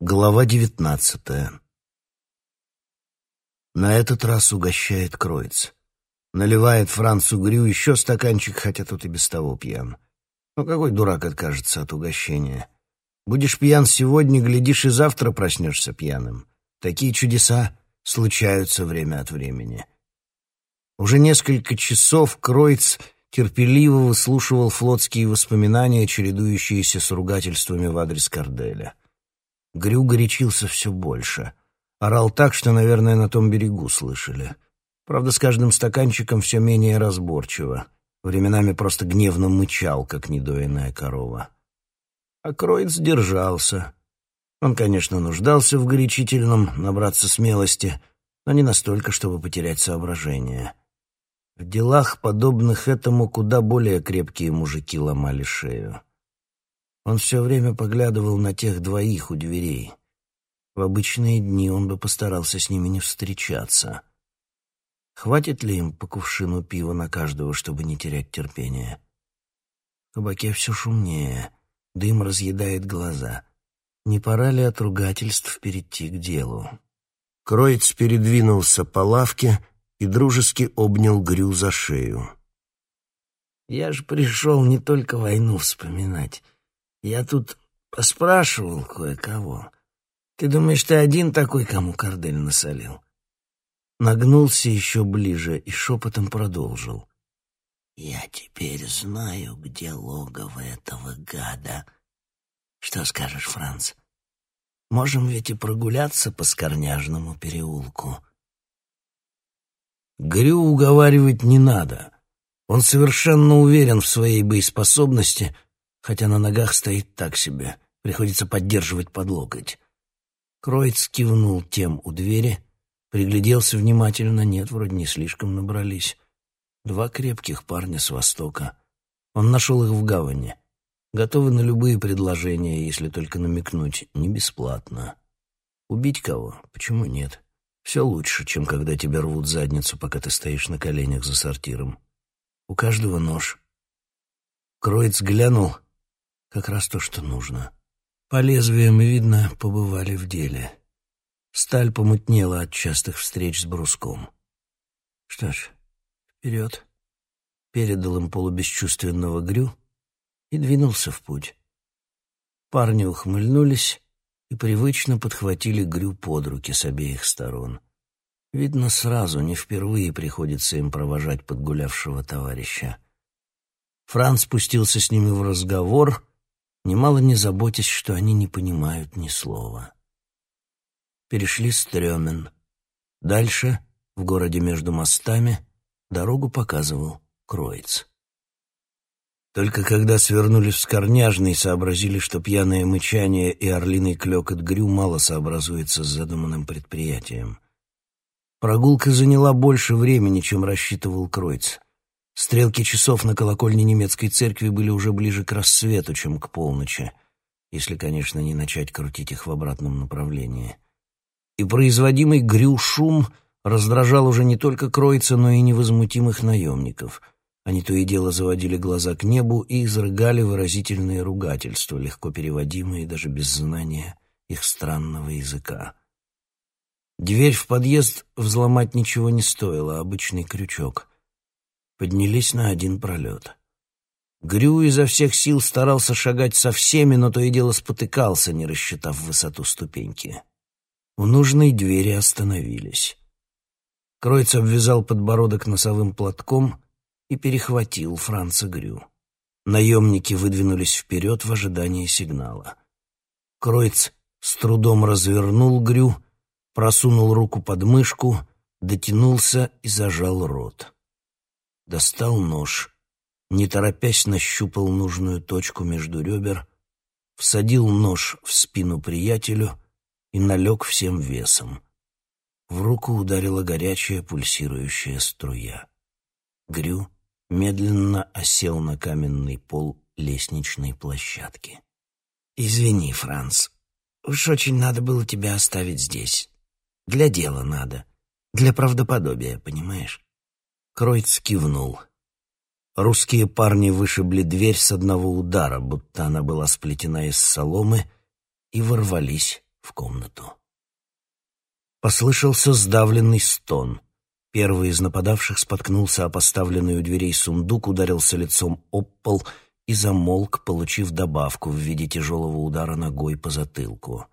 Глава девятнадцатая. На этот раз угощает Кроиц. Наливает Францу Грю еще стаканчик, хотя тот и без того пьян. Ну какой дурак откажется от угощения? Будешь пьян сегодня, глядишь, и завтра проснешься пьяным. Такие чудеса случаются время от времени. Уже несколько часов Кроиц терпеливо выслушивал флотские воспоминания, чередующиеся с ругательствами в адрес Карделя. Грю горячился все больше. Орал так, что, наверное, на том берегу слышали. Правда, с каждым стаканчиком все менее разборчиво. Временами просто гневно мычал, как недоенная корова. А Кроиц держался. Он, конечно, нуждался в горячительном, набраться смелости, но не настолько, чтобы потерять соображение. В делах, подобных этому, куда более крепкие мужики ломали шею. Он все время поглядывал на тех двоих у дверей. В обычные дни он бы постарался с ними не встречаться. Хватит ли им по кувшину пива на каждого, чтобы не терять терпения? В кабаке все шумнее, дым разъедает глаза. Не пора ли от ругательств перейти к делу? Кроиц передвинулся по лавке и дружески обнял Грю за шею. «Я же пришел не только войну вспоминать». Я тут поспрашивал кое-кого. Ты думаешь, ты один такой, кому Кардель насолил?» Нагнулся еще ближе и шепотом продолжил. «Я теперь знаю, где логово этого гада. Что скажешь, Франц? Можем ведь и прогуляться по Скорняжному переулку». Грю уговаривать не надо. Он совершенно уверен в своей боеспособности — хотя на ногах стоит так себе, приходится поддерживать под локоть. Кроиц кивнул тем у двери, пригляделся внимательно, нет, вроде не слишком набрались. Два крепких парня с востока. Он нашел их в гавани. Готовы на любые предложения, если только намекнуть, не бесплатно. Убить кого? Почему нет? Все лучше, чем когда тебя рвут задницу, пока ты стоишь на коленях за сортиром. У каждого нож. Кроиц глянул как раз то, что нужно. По лезвиям, видно, побывали в деле. Сталь помутнела от частых встреч с бруском. Что ж, вперед. Передал им полубесчувственного Грю и двинулся в путь. Парни ухмыльнулись и привычно подхватили Грю под руки с обеих сторон. Видно, сразу, не впервые приходится им провожать подгулявшего товарища. Франц спустился с ними в разговор немало не заботясь, что они не понимают ни слова. Перешли Стрёмен. Дальше, в городе между мостами, дорогу показывал Кроиц. Только когда свернули в Скорняжный, сообразили, что пьяное мычание и орлиный клёкот Грю мало сообразуется с задуманным предприятием. Прогулка заняла больше времени, чем рассчитывал Кройц. Стрелки часов на колокольне немецкой церкви были уже ближе к рассвету, чем к полночи, если, конечно, не начать крутить их в обратном направлении. И производимый грю шум раздражал уже не только Кройца, но и невозмутимых наемников. Они то и дело заводили глаза к небу и изрыгали выразительные ругательства, легко переводимые даже без знания их странного языка. Дверь в подъезд взломать ничего не стоило, обычный крючок — поднялись на один пролет. Грю изо всех сил старался шагать со всеми, но то и дело спотыкался, не рассчитав высоту ступеньки. У нужной двери остановились. Кройц обвязал подбородок носовым платком и перехватил Франца Грю. Наемники выдвинулись вперед в ожидании сигнала. Кройц с трудом развернул Грю, просунул руку под мышку, дотянулся и зажал рот достал нож, не торопясь нащупал нужную точку между ребер, всадил нож в спину приятелю и налег всем весом. В руку ударила горячая пульсирующая струя. Грю медленно осел на каменный пол лестничной площадки. «Извини, Франц, уж очень надо было тебя оставить здесь. Для дела надо, для правдоподобия, понимаешь?» Кройц кивнул. Русские парни вышибли дверь с одного удара, будто она была сплетена из соломы, и ворвались в комнату. Послышался сдавленный стон. Первый из нападавших споткнулся о поставленный у дверей сундук, ударился лицом об пол и замолк, получив добавку в виде тяжелого удара ногой по затылку.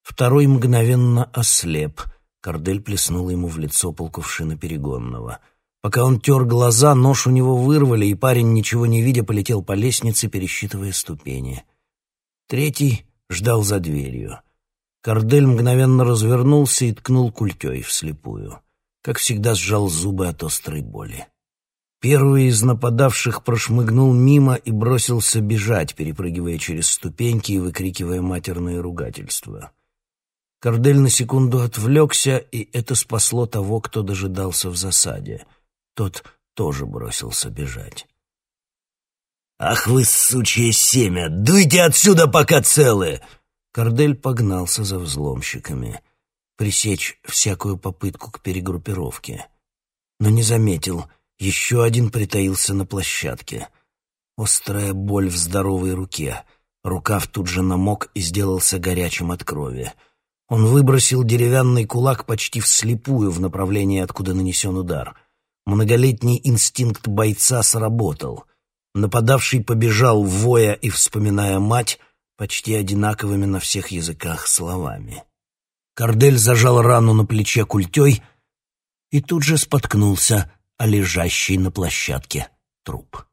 Второй мгновенно ослеп. Кордель плеснул ему в лицо полкувшина перегонного. Пока он тер глаза, нож у него вырвали, и парень, ничего не видя, полетел по лестнице, пересчитывая ступени. Третий ждал за дверью. Кордель мгновенно развернулся и ткнул культей вслепую. Как всегда, сжал зубы от острой боли. Первый из нападавших прошмыгнул мимо и бросился бежать, перепрыгивая через ступеньки и выкрикивая матерные ругательства. Кордель на секунду отвлекся, и это спасло того, кто дожидался в засаде. Тот тоже бросился бежать. «Ах вы, сучье семя! Дуйте отсюда, пока целы!» Кордель погнался за взломщиками. Пресечь всякую попытку к перегруппировке. Но не заметил. Еще один притаился на площадке. Острая боль в здоровой руке. Рукав тут же намок и сделался горячим от крови. Он выбросил деревянный кулак почти вслепую в направлении, откуда нанесен удар. Многолетний инстинкт бойца сработал. Нападавший побежал, воя и вспоминая мать, почти одинаковыми на всех языках словами. Кордель зажал рану на плече культей и тут же споткнулся о лежащий на площадке труп.